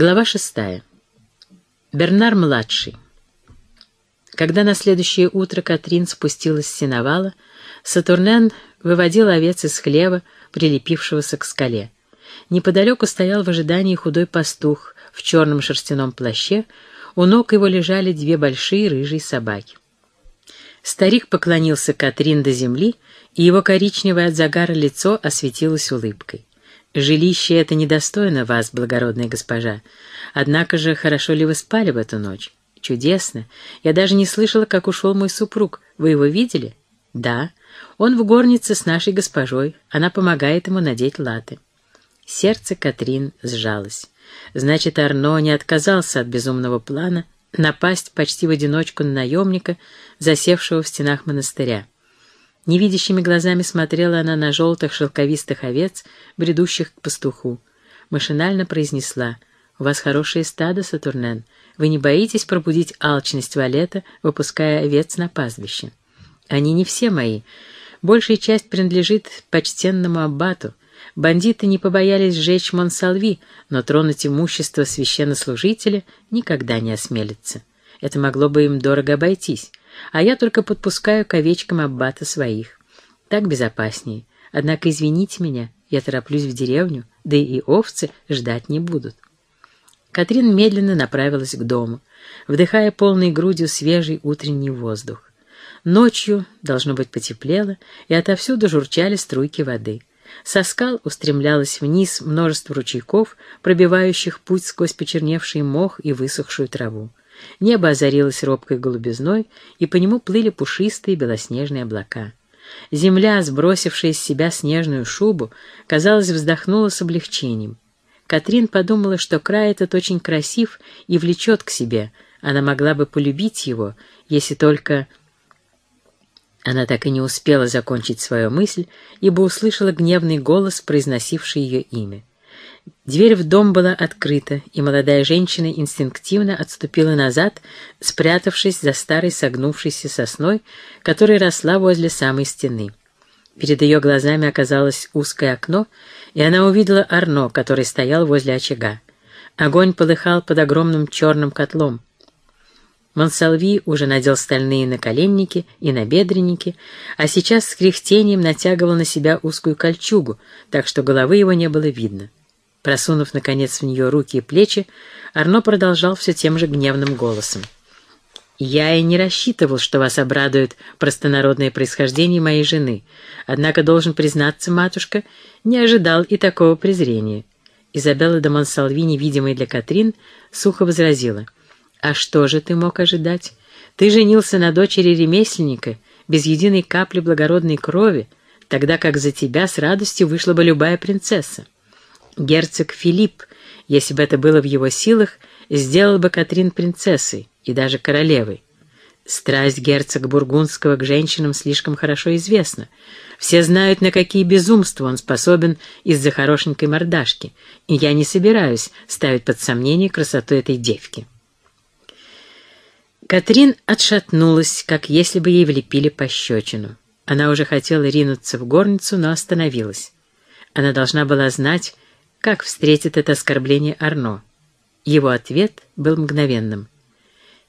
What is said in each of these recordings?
Глава шестая. Бернар-младший. Когда на следующее утро Катрин спустилась с сеновала, Сатурнен выводил овец из хлева, прилепившегося к скале. Неподалеку стоял в ожидании худой пастух в черном шерстяном плаще, у ног его лежали две большие рыжие собаки. Старик поклонился Катрин до земли, и его коричневое от загара лицо осветилось улыбкой. «Жилище это недостойно вас, благородная госпожа. Однако же, хорошо ли вы спали в эту ночь?» «Чудесно. Я даже не слышала, как ушел мой супруг. Вы его видели?» «Да. Он в горнице с нашей госпожой. Она помогает ему надеть латы». Сердце Катрин сжалось. Значит, Арно не отказался от безумного плана напасть почти в одиночку на наемника, засевшего в стенах монастыря. Невидящими глазами смотрела она на желтых шелковистых овец, бредущих к пастуху. Машинально произнесла «У вас хорошее стадо, Сатурнен. Вы не боитесь пробудить алчность Валета, выпуская овец на пастбище? Они не все мои. Большая часть принадлежит почтенному аббату. Бандиты не побоялись сжечь Монсалви, но тронуть имущество священнослужителя никогда не осмелится. Это могло бы им дорого обойтись а я только подпускаю к овечкам аббата своих. Так безопаснее. Однако извините меня, я тороплюсь в деревню, да и овцы ждать не будут. Катрин медленно направилась к дому, вдыхая полной грудью свежий утренний воздух. Ночью, должно быть, потеплело, и отовсюду журчали струйки воды. Со скал устремлялось вниз множество ручейков, пробивающих путь сквозь почерневший мох и высохшую траву. Небо озарилось робкой голубизной, и по нему плыли пушистые белоснежные облака. Земля, сбросившая с себя снежную шубу, казалось, вздохнула с облегчением. Катрин подумала, что край этот очень красив и влечет к себе. Она могла бы полюбить его, если только... Она так и не успела закончить свою мысль, ибо услышала гневный голос, произносивший ее имя. Дверь в дом была открыта, и молодая женщина инстинктивно отступила назад, спрятавшись за старой согнувшейся сосной, которая росла возле самой стены. Перед ее глазами оказалось узкое окно, и она увидела Арно, который стоял возле очага. Огонь полыхал под огромным черным котлом. Монсалви уже надел стальные наколенники и набедренники, а сейчас с кряхтением натягивал на себя узкую кольчугу, так что головы его не было видно. Просунув, наконец, в нее руки и плечи, Арно продолжал все тем же гневным голосом. «Я и не рассчитывал, что вас обрадует простонародное происхождение моей жены, однако, должен признаться, матушка, не ожидал и такого презрения». Изабелла де Монсалви, невидимая для Катрин, сухо возразила. «А что же ты мог ожидать? Ты женился на дочери ремесленника, без единой капли благородной крови, тогда как за тебя с радостью вышла бы любая принцесса». Герцог Филипп, если бы это было в его силах, сделал бы Катрин принцессой и даже королевой. Страсть герцога Бургундского к женщинам слишком хорошо известна. Все знают, на какие безумства он способен из-за хорошенькой мордашки, и я не собираюсь ставить под сомнение красоту этой девки. Катрин отшатнулась, как если бы ей влепили пощечину. Она уже хотела ринуться в горницу, но остановилась. Она должна была знать, как встретит это оскорбление Арно? Его ответ был мгновенным.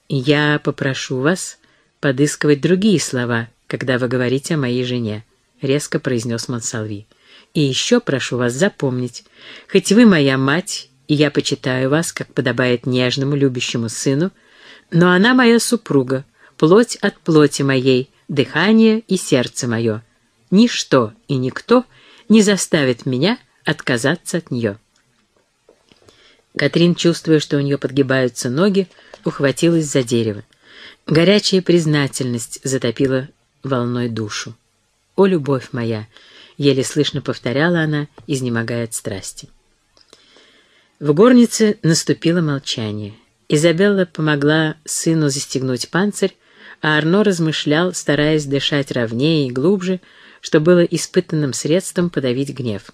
«Я попрошу вас подыскивать другие слова, когда вы говорите о моей жене», — резко произнес Монсалви. «И еще прошу вас запомнить, хоть вы моя мать, и я почитаю вас, как подобает нежному, любящему сыну, но она моя супруга, плоть от плоти моей, дыхание и сердце мое. Ничто и никто не заставит меня отказаться от нее. Катрин, чувствуя, что у нее подгибаются ноги, ухватилась за дерево. Горячая признательность затопила волной душу. «О, любовь моя!» — еле слышно повторяла она, изнемогая от страсти. В горнице наступило молчание. Изабелла помогла сыну застегнуть панцирь, а Арно размышлял, стараясь дышать ровнее и глубже, что было испытанным средством подавить гнев.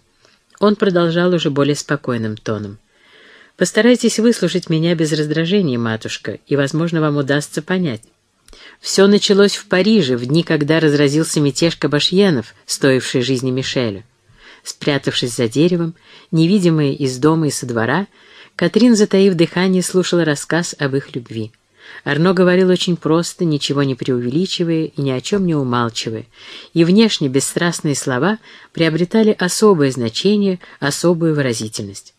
Он продолжал уже более спокойным тоном. «Постарайтесь выслушать меня без раздражения, матушка, и, возможно, вам удастся понять. Все началось в Париже, в дни, когда разразился мятеж кабашьянов, стоивший жизни Мишеля. Спрятавшись за деревом, невидимые из дома и со двора, Катрин, затаив дыхание, слушала рассказ об их любви. Арно говорил очень просто, ничего не преувеличивая и ни о чем не умалчивая, и внешне бесстрастные слова приобретали особое значение, особую выразительность.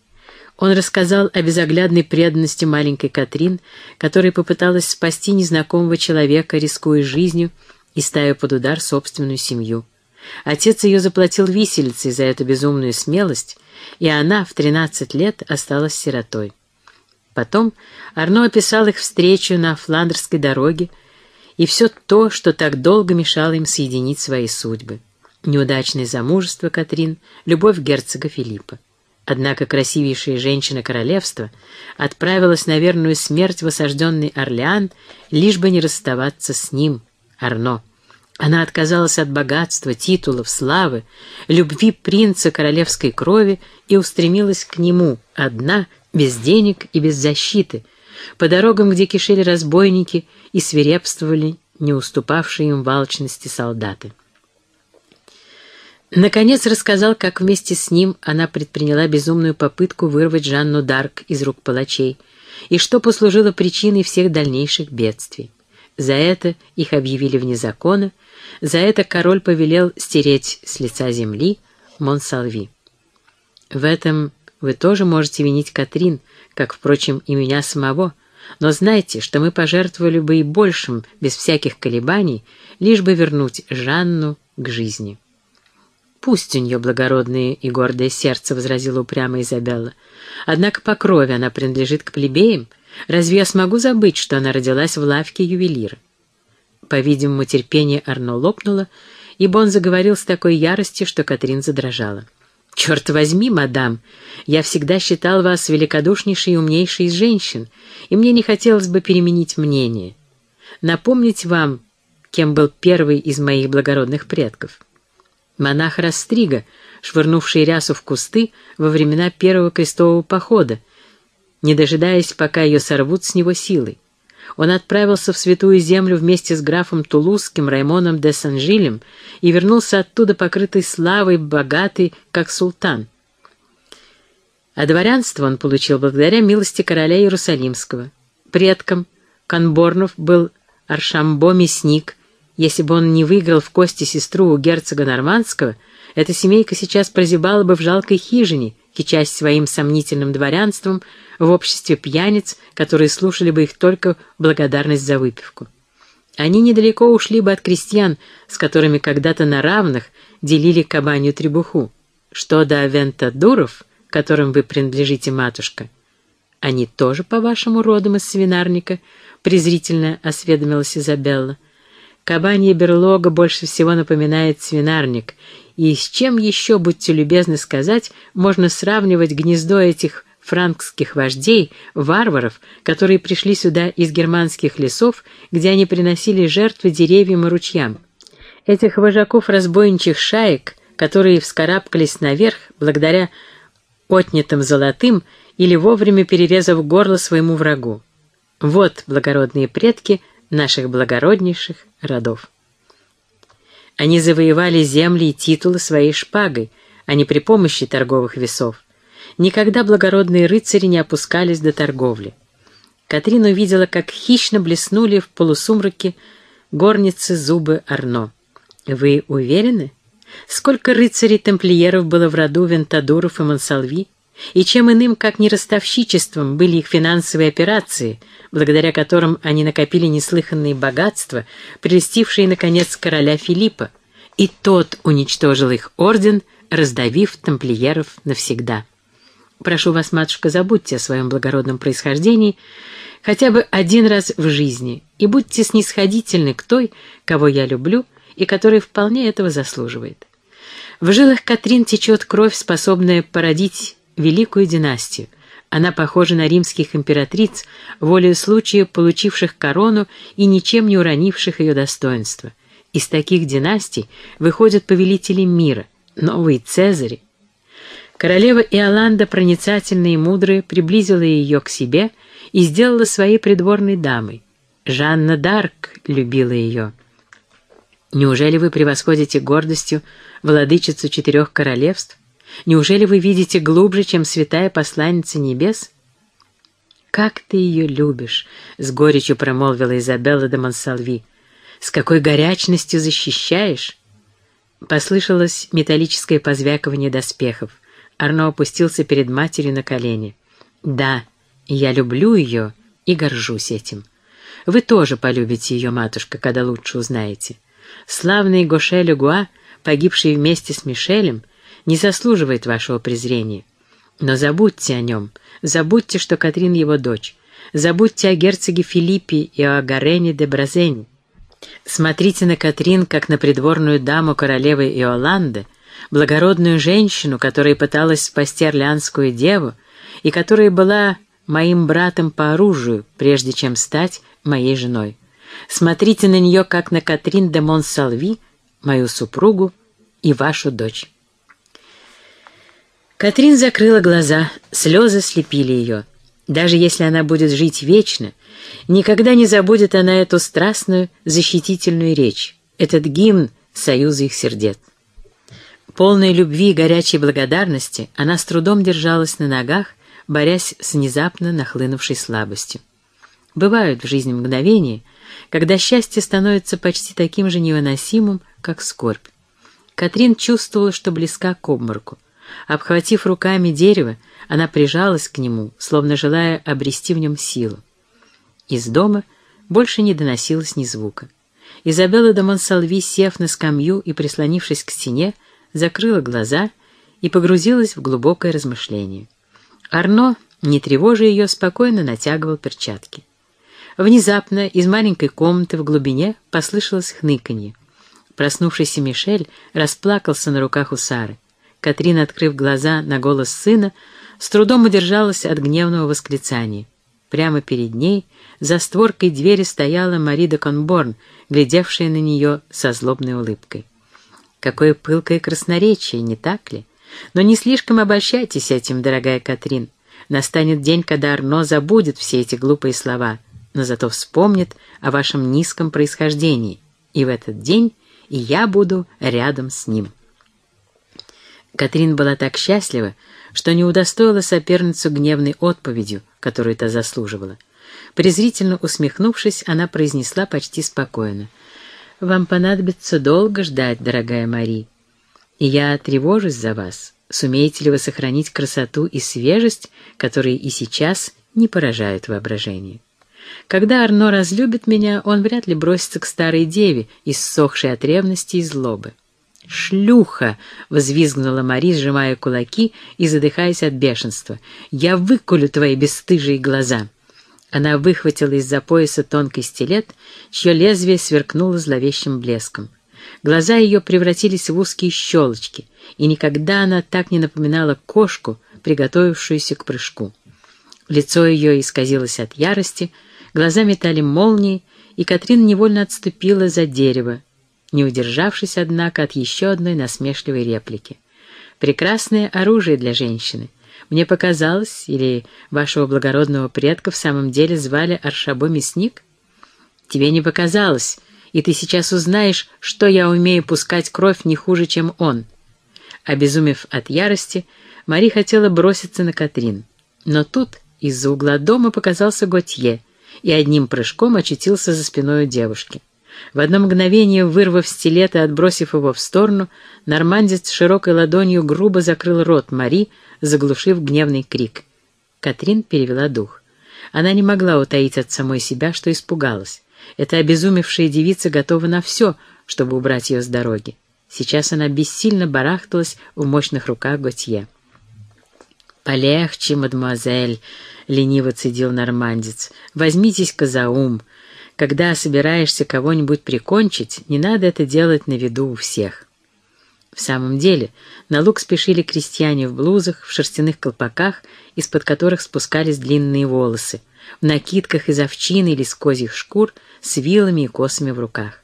Он рассказал о безоглядной преданности маленькой Катрин, которая попыталась спасти незнакомого человека, рискуя жизнью и ставя под удар собственную семью. Отец ее заплатил виселицей за эту безумную смелость, и она в 13 лет осталась сиротой. Потом Арно описал их встречу на Фландерской дороге и все то, что так долго мешало им соединить свои судьбы. Неудачное замужество Катрин, любовь герцога Филиппа. Однако красивейшая женщина королевства отправилась на верную смерть в осажденный Орлеан, лишь бы не расставаться с ним, Арно. Она отказалась от богатства, титулов, славы, любви принца королевской крови и устремилась к нему, одна, без денег и без защиты, по дорогам, где кишели разбойники и свирепствовали не уступавшие им в солдаты. Наконец рассказал, как вместе с ним она предприняла безумную попытку вырвать Жанну Дарк из рук палачей, и что послужило причиной всех дальнейших бедствий. За это их объявили вне закона, за это король повелел стереть с лица земли Монсалви. В этом вы тоже можете винить Катрин, как, впрочем, и меня самого, но знайте, что мы пожертвовали бы и большим, без всяких колебаний, лишь бы вернуть Жанну к жизни. «Пусть у нее благородное и гордое сердце», — возразила упрямо Изабелла. «Однако по крови она принадлежит к плебеям. Разве я смогу забыть, что она родилась в лавке ювелира?» По-видимому, терпение Арно лопнуло, ибо он заговорил с такой яростью, что Катрин задрожала. «Черт возьми, мадам, я всегда считал вас великодушнейшей и умнейшей из женщин, и мне не хотелось бы переменить мнение. Напомнить вам, кем был первый из моих благородных предков» монах Растрига, швырнувший рясу в кусты во времена первого крестового похода, не дожидаясь, пока ее сорвут с него силой. Он отправился в Святую Землю вместе с графом Тулузским Раймоном де Санжилем и вернулся оттуда покрытый славой, богатый, как султан. А дворянство он получил благодаря милости короля Иерусалимского. Предком Конборнов был Аршамбо Мясник, если бы он не выиграл в кости сестру у герцога Нормандского, эта семейка сейчас прозябала бы в жалкой хижине, кичась своим сомнительным дворянством в обществе пьяниц, которые слушали бы их только благодарность за выпивку. Они недалеко ушли бы от крестьян, с которыми когда-то на равных делили кабанью требуху. Что до Авентадуров, которым вы принадлежите, матушка, они тоже, по-вашему, родом из свинарника, презрительно осведомилась Изабелла. Кабанья берлога больше всего напоминает свинарник, и с чем еще, будьте любезны сказать, можно сравнивать гнездо этих франкских вождей, варваров, которые пришли сюда из германских лесов, где они приносили жертвы деревьям и ручьям. Этих вожаков разбойничьих шаек, которые вскарабкались наверх благодаря отнятым золотым или вовремя перерезав горло своему врагу. Вот, благородные предки, наших благороднейших родов. Они завоевали земли и титулы своей шпагой, а не при помощи торговых весов. Никогда благородные рыцари не опускались до торговли. Катрин увидела, как хищно блеснули в полусумраке горницы зубы Арно. «Вы уверены? Сколько рыцарей-тамплиеров было в роду Вентадуров и Монсалви? И чем иным, как не ростовщичеством, были их финансовые операции, благодаря которым они накопили неслыханные богатства, прелестившие, наконец, короля Филиппа, и тот уничтожил их орден, раздавив тамплиеров навсегда. Прошу вас, матушка, забудьте о своем благородном происхождении хотя бы один раз в жизни и будьте снисходительны к той, кого я люблю и которая вполне этого заслуживает. В жилах Катрин течет кровь, способная породить великую династию. Она похожа на римских императриц, волею случая получивших корону и ничем не уронивших ее достоинства. Из таких династий выходят повелители мира, новые цезари. Королева Иоланда, проницательная и мудрая, приблизила ее к себе и сделала своей придворной дамой. Жанна Дарк любила ее. Неужели вы превосходите гордостью владычицу четырех королевств? Неужели вы видите глубже, чем святая посланница небес? как ты ее любишь!» — с горечью промолвила Изабелла де Монсалви. «С какой горячностью защищаешь!» Послышалось металлическое позвякивание доспехов. Арно опустился перед матерью на колени. «Да, я люблю ее и горжусь этим. Вы тоже полюбите ее, матушка, когда лучше узнаете. Славный Гоше Легуа, погибший вместе с Мишелем, не заслуживает вашего презрения. Но забудьте о нем, забудьте, что Катрин его дочь, забудьте о герцоге Филиппе и о Гарене де Бразене. Смотрите на Катрин, как на придворную даму королевы Иоланды, благородную женщину, которая пыталась спасти Орлеанскую деву и которая была моим братом по оружию, прежде чем стать моей женой. Смотрите на нее, как на Катрин де Монсалви, мою супругу и вашу дочь. Катрин закрыла глаза, слезы слепили ее. Даже если она будет жить вечно, никогда не забудет она эту страстную защитительную речь, этот гимн союза их сердец. Полной любви и горячей благодарности она с трудом держалась на ногах, борясь с внезапно нахлынувшей слабостью. Бывают в жизни мгновения, когда счастье становится почти таким же невыносимым, как скорбь. Катрин чувствовала, что близка к обмороку. Обхватив руками дерево, она прижалась к нему, словно желая обрести в нем силу. Из дома больше не доносилось ни звука. Изабелла де Монсалви, сев на скамью и прислонившись к стене, закрыла глаза и погрузилась в глубокое размышление. Арно, не тревожа ее, спокойно натягивал перчатки. Внезапно из маленькой комнаты в глубине послышалось хныканье. Проснувшийся Мишель расплакался на руках у Сары. Катрин, открыв глаза на голос сына, с трудом удержалась от гневного восклицания. Прямо перед ней, за створкой двери, стояла Мари де Конборн, глядевшая на нее со злобной улыбкой. Какое пылкое красноречие, не так ли? Но не слишком обольщайтесь этим, дорогая Катрин. Настанет день, когда Арно забудет все эти глупые слова, но зато вспомнит о вашем низком происхождении, и в этот день и я буду рядом с ним. Катрин была так счастлива, что не удостоила соперницу гневной отповедью, которую та заслуживала. Презрительно усмехнувшись, она произнесла почти спокойно. «Вам понадобится долго ждать, дорогая Мари. И я тревожусь за вас. Сумеете ли вы сохранить красоту и свежесть, которые и сейчас не поражают воображение? Когда Арно разлюбит меня, он вряд ли бросится к старой деве, иссохшей от ревности и злобы. «Шлюха!» — взвизгнула Мари, сжимая кулаки и задыхаясь от бешенства. «Я выкулю твои бесстыжие глаза!» Она выхватила из-за пояса тонкий стилет, чье лезвие сверкнуло зловещим блеском. Глаза ее превратились в узкие щелочки, и никогда она так не напоминала кошку, приготовившуюся к прыжку. Лицо ее исказилось от ярости, глаза метали молнии, и Катрин невольно отступила за дерево, не удержавшись, однако, от еще одной насмешливой реплики. «Прекрасное оружие для женщины. Мне показалось, или вашего благородного предка в самом деле звали Аршабо Мясник? Тебе не показалось, и ты сейчас узнаешь, что я умею пускать кровь не хуже, чем он». Обезумев от ярости, Мари хотела броситься на Катрин. Но тут из-за угла дома показался Готье и одним прыжком очутился за спиной девушки. В одно мгновение, вырвав стилет и отбросив его в сторону, нормандец широкой ладонью грубо закрыл рот Мари, заглушив гневный крик. Катрин перевела дух. Она не могла утаить от самой себя, что испугалась. Эта обезумевшая девица готова на все, чтобы убрать ее с дороги. Сейчас она бессильно барахталась в мощных руках Готье. «Полегче, мадемуазель», — лениво цедил нормандец. «Возьмитесь-ка за ум. Когда собираешься кого-нибудь прикончить, не надо это делать на виду у всех». В самом деле, на луг спешили крестьяне в блузах, в шерстяных колпаках, из-под которых спускались длинные волосы, в накидках из овчины или с козьих шкур, с вилами и косами в руках.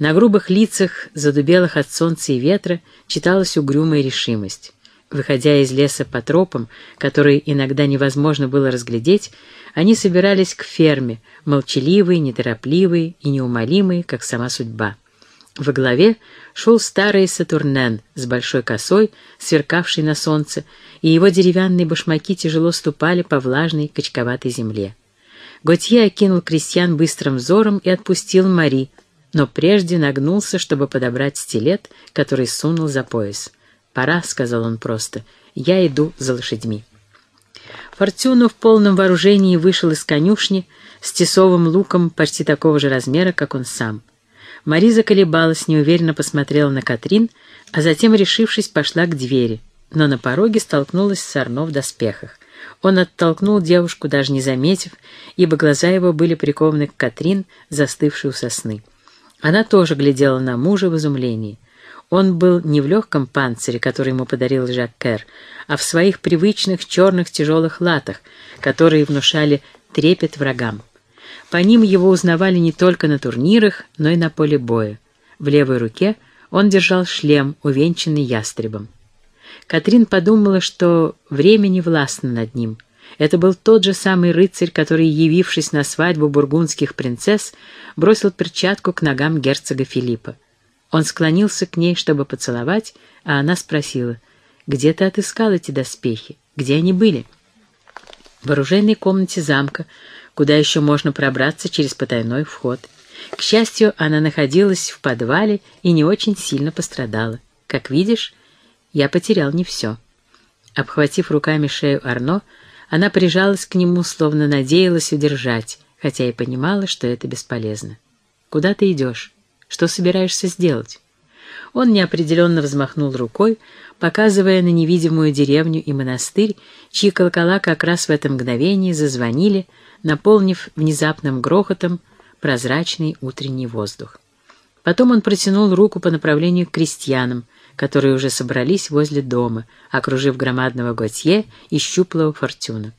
На грубых лицах, задубелых от солнца и ветра, читалась угрюмая решимость. Выходя из леса по тропам, которые иногда невозможно было разглядеть, они собирались к ферме, молчаливые, неторопливые и неумолимые, как сама судьба. Во главе шел старый Сатурнен с большой косой, сверкавший на солнце, и его деревянные башмаки тяжело ступали по влажной качковатой земле. Готье окинул крестьян быстрым взором и отпустил Мари, но прежде нагнулся, чтобы подобрать стилет, который сунул за пояс. «Пора», — сказал он просто, — «я иду за лошадьми». Фортюна в полном вооружении вышел из конюшни с тесовым луком почти такого же размера, как он сам. Мари заколебалась, неуверенно посмотрела на Катрин, а затем, решившись, пошла к двери, но на пороге столкнулась с Арно в доспехах. Он оттолкнул девушку, даже не заметив, ибо глаза его были прикованы к Катрин, застывшей у сосны. Она тоже глядела на мужа в изумлении. Он был не в легком панцире, который ему подарил Жак Кер, а в своих привычных черных тяжелых латах, которые внушали трепет врагам. По ним его узнавали не только на турнирах, но и на поле боя. В левой руке он держал шлем, увенчанный ястребом. Катрин подумала, что время не властно над ним. Это был тот же самый рыцарь, который, явившись на свадьбу бургундских принцесс, бросил перчатку к ногам герцога Филиппа. Он склонился к ней, чтобы поцеловать, а она спросила, «Где ты отыскал эти доспехи? Где они были?» «В оружейной комнате замка, куда еще можно пробраться через потайной вход. К счастью, она находилась в подвале и не очень сильно пострадала. Как видишь, я потерял не все». Обхватив руками шею Арно, она прижалась к нему, словно надеялась удержать, хотя и понимала, что это бесполезно. «Куда ты идешь?» Что собираешься сделать?» Он неопределенно взмахнул рукой, показывая на невидимую деревню и монастырь, чьи колокола как раз в это мгновение зазвонили, наполнив внезапным грохотом прозрачный утренний воздух. Потом он протянул руку по направлению к крестьянам, которые уже собрались возле дома, окружив громадного Готье и щуплого Фортюна.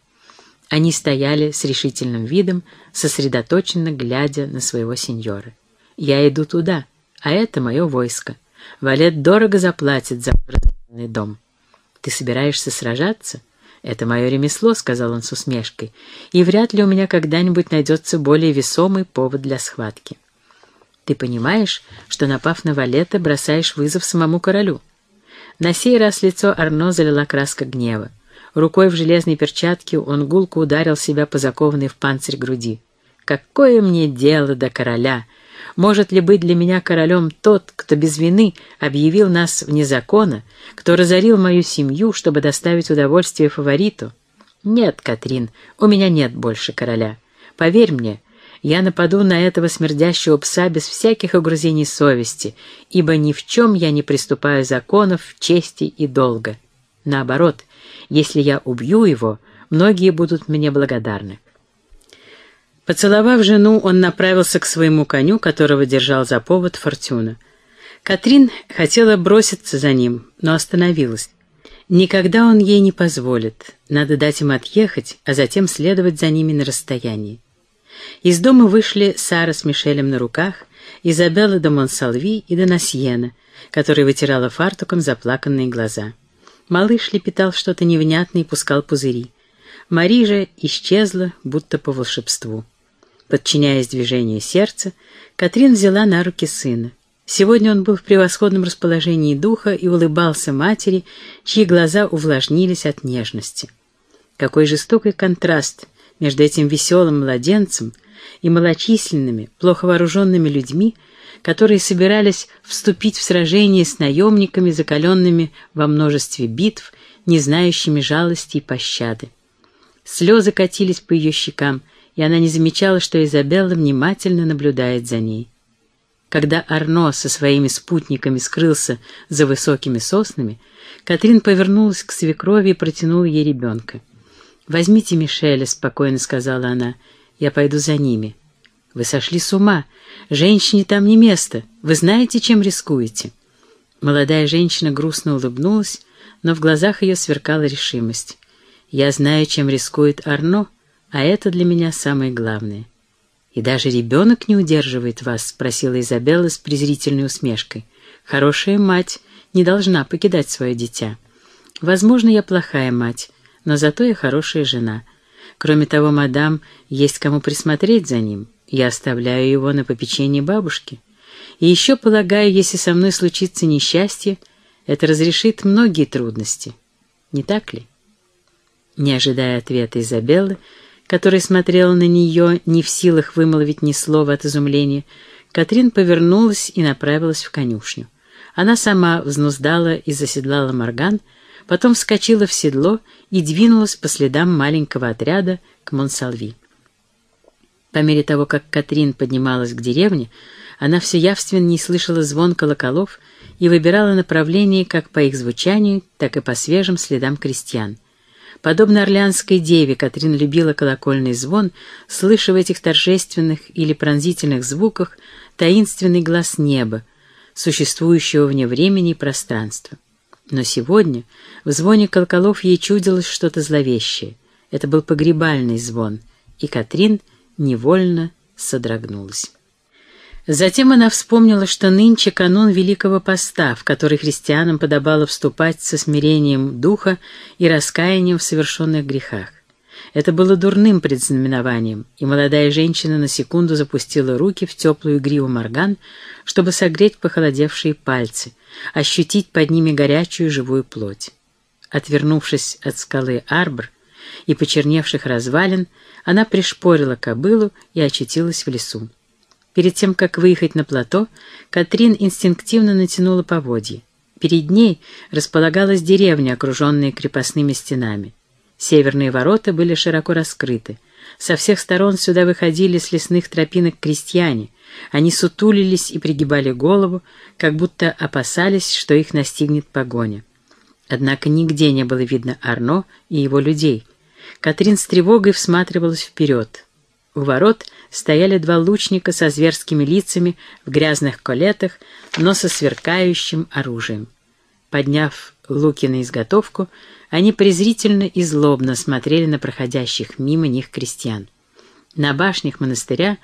Они стояли с решительным видом, сосредоточенно глядя на своего сеньора. Я иду туда, а это мое войско. Валет дорого заплатит за образованный дом. Ты собираешься сражаться? Это мое ремесло, — сказал он с усмешкой, и вряд ли у меня когда-нибудь найдется более весомый повод для схватки. Ты понимаешь, что, напав на Валета, бросаешь вызов самому королю? На сей раз лицо Арно залила краска гнева. Рукой в железной перчатке он гулко ударил себя по закованной в панцирь груди. «Какое мне дело до короля!» Может ли быть для меня королем тот, кто без вины объявил нас вне закона, кто разорил мою семью, чтобы доставить удовольствие фавориту? Нет, Катрин, у меня нет больше короля. Поверь мне, я нападу на этого смердящего пса без всяких угрызений совести, ибо ни в чем я не приступаю законов, чести и долга. Наоборот, если я убью его, многие будут мне благодарны. Поцеловав жену, он направился к своему коню, которого держал за повод Фортюна. Катрин хотела броситься за ним, но остановилась. Никогда он ей не позволит. Надо дать им отъехать, а затем следовать за ними на расстоянии. Из дома вышли Сара с Мишелем на руках, Изабелла де Монсалви и Донасьена, которая вытирала фартуком заплаканные глаза. Малыш лепетал что-то невнятное и пускал пузыри. Мари же исчезла, будто по волшебству. Подчиняясь движению сердца, Катрин взяла на руки сына. Сегодня он был в превосходном расположении духа и улыбался матери, чьи глаза увлажнились от нежности. Какой жестокий контраст между этим веселым младенцем и малочисленными, плохо вооруженными людьми, которые собирались вступить в сражение с наемниками, закаленными во множестве битв, не знающими жалости и пощады. Слезы катились по ее щекам, и она не замечала, что Изабелла внимательно наблюдает за ней. Когда Арно со своими спутниками скрылся за высокими соснами, Катрин повернулась к свекрови и протянула ей ребенка. «Возьмите Мишеля», — спокойно сказала она, — «я пойду за ними». «Вы сошли с ума. Женщине там не место. Вы знаете, чем рискуете?» Молодая женщина грустно улыбнулась, но в глазах ее сверкала решимость. «Я знаю, чем рискует Арно», а это для меня самое главное. «И даже ребенок не удерживает вас?» — спросила Изабелла с презрительной усмешкой. «Хорошая мать не должна покидать свое дитя. Возможно, я плохая мать, но зато я хорошая жена. Кроме того, мадам, есть кому присмотреть за ним. Я оставляю его на попечение бабушки. И еще, полагаю, если со мной случится несчастье, это разрешит многие трудности. Не так ли? Не ожидая ответа Изабеллы, которая смотрела на нее, не в силах вымолвить ни слова от изумления, Катрин повернулась и направилась в конюшню. Она сама взнуздала и заседлала Морган, потом вскочила в седло и двинулась по следам маленького отряда к Монсалви. По мере того, как Катрин поднималась к деревне, она все явственнее слышала звон колоколов и выбирала направление как по их звучанию, так и по свежим следам крестьян. Подобно орлеанской деве, Катрин любила колокольный звон, слыша в этих торжественных или пронзительных звуках таинственный глаз неба, существующего вне времени и пространства. Но сегодня в звоне колоколов ей чудилось что-то зловещее. Это был погребальный звон, и Катрин невольно содрогнулась. Затем она вспомнила, что нынче канун Великого Поста, в который христианам подобало вступать со смирением духа и раскаянием в совершенных грехах. Это было дурным предзнаменованием, и молодая женщина на секунду запустила руки в теплую гриву морган, чтобы согреть похолодевшие пальцы, ощутить под ними горячую живую плоть. Отвернувшись от скалы Арбр и почерневших развалин, она пришпорила кобылу и очутилась в лесу. Перед тем, как выехать на плато, Катрин инстинктивно натянула поводья. Перед ней располагалась деревня, окруженная крепостными стенами. Северные ворота были широко раскрыты. Со всех сторон сюда выходили с лесных тропинок крестьяне. Они сутулились и пригибали голову, как будто опасались, что их настигнет погоня. Однако нигде не было видно Арно и его людей. Катрин с тревогой всматривалась вперед. У ворот стояли два лучника со зверскими лицами в грязных колетах, но со сверкающим оружием. Подняв луки на изготовку, они презрительно и злобно смотрели на проходящих мимо них крестьян. На башнях монастыря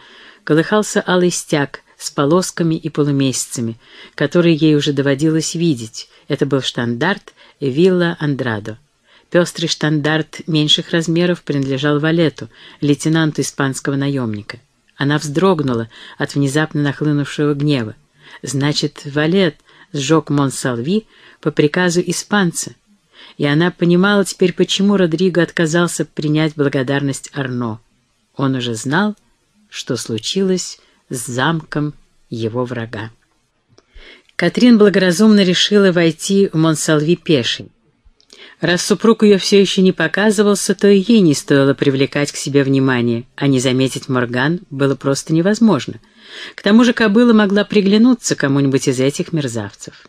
колыхался алый стяг с полосками и полумесяцами, которые ей уже доводилось видеть. Это был штандарт Вилла Андрадо. Пестрый штандарт меньших размеров принадлежал Валету, лейтенанту испанского наемника. Она вздрогнула от внезапно нахлынувшего гнева. Значит, Валет сжег Монсалви по приказу испанца. И она понимала теперь, почему Родриго отказался принять благодарность Арно. Он уже знал, что случилось с замком его врага. Катрин благоразумно решила войти в Монсалви пешей. Раз супруг ее все еще не показывался, то и ей не стоило привлекать к себе внимание, а не заметить Морган было просто невозможно. К тому же кобыла могла приглянуться кому-нибудь из этих мерзавцев.